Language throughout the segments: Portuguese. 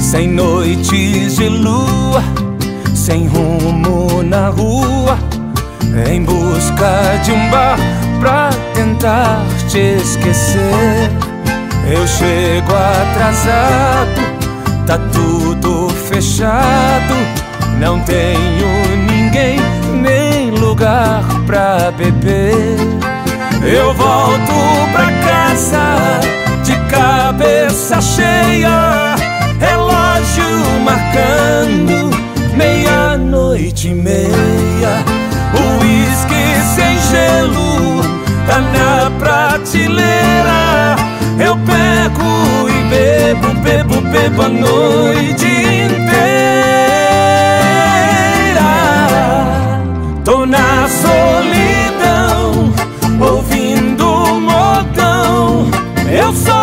Sem noites de lua, sem rumo na rua, em busca de um bar pra tentar te esquecer. Eu chego atrasado, tá tudo fechado, não tenho ninguém nem lugar pra beber. Eu volto pra casa cheia, relógio marcando meia-noite e meia. O uísque sem gelo tá na prateleira. Eu pego e bebo, bebo, bebo a noite inteira. Tô na solidão, ouvindo modão. Eu só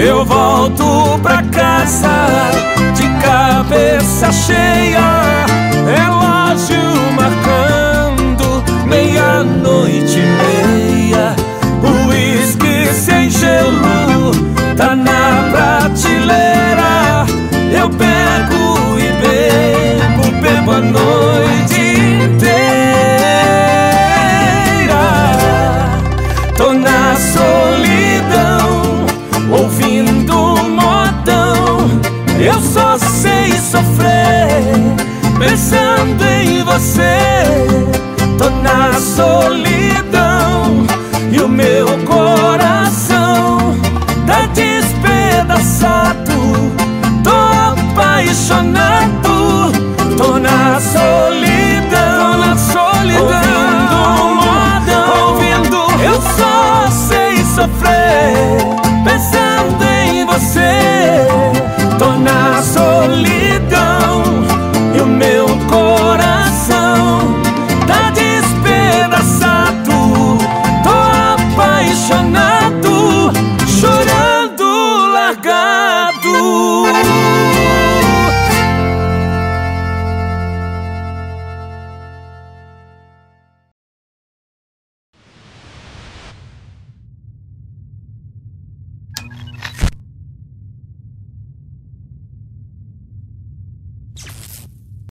Eu volto pra casa de cabeça cheia, relógio marcando meia-noite e meia. O uísque sem gelo tá na prateleira. Eu pego e bebo, bebo a noite inteira. Tô na solidão, você.